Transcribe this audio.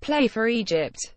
play for egypt.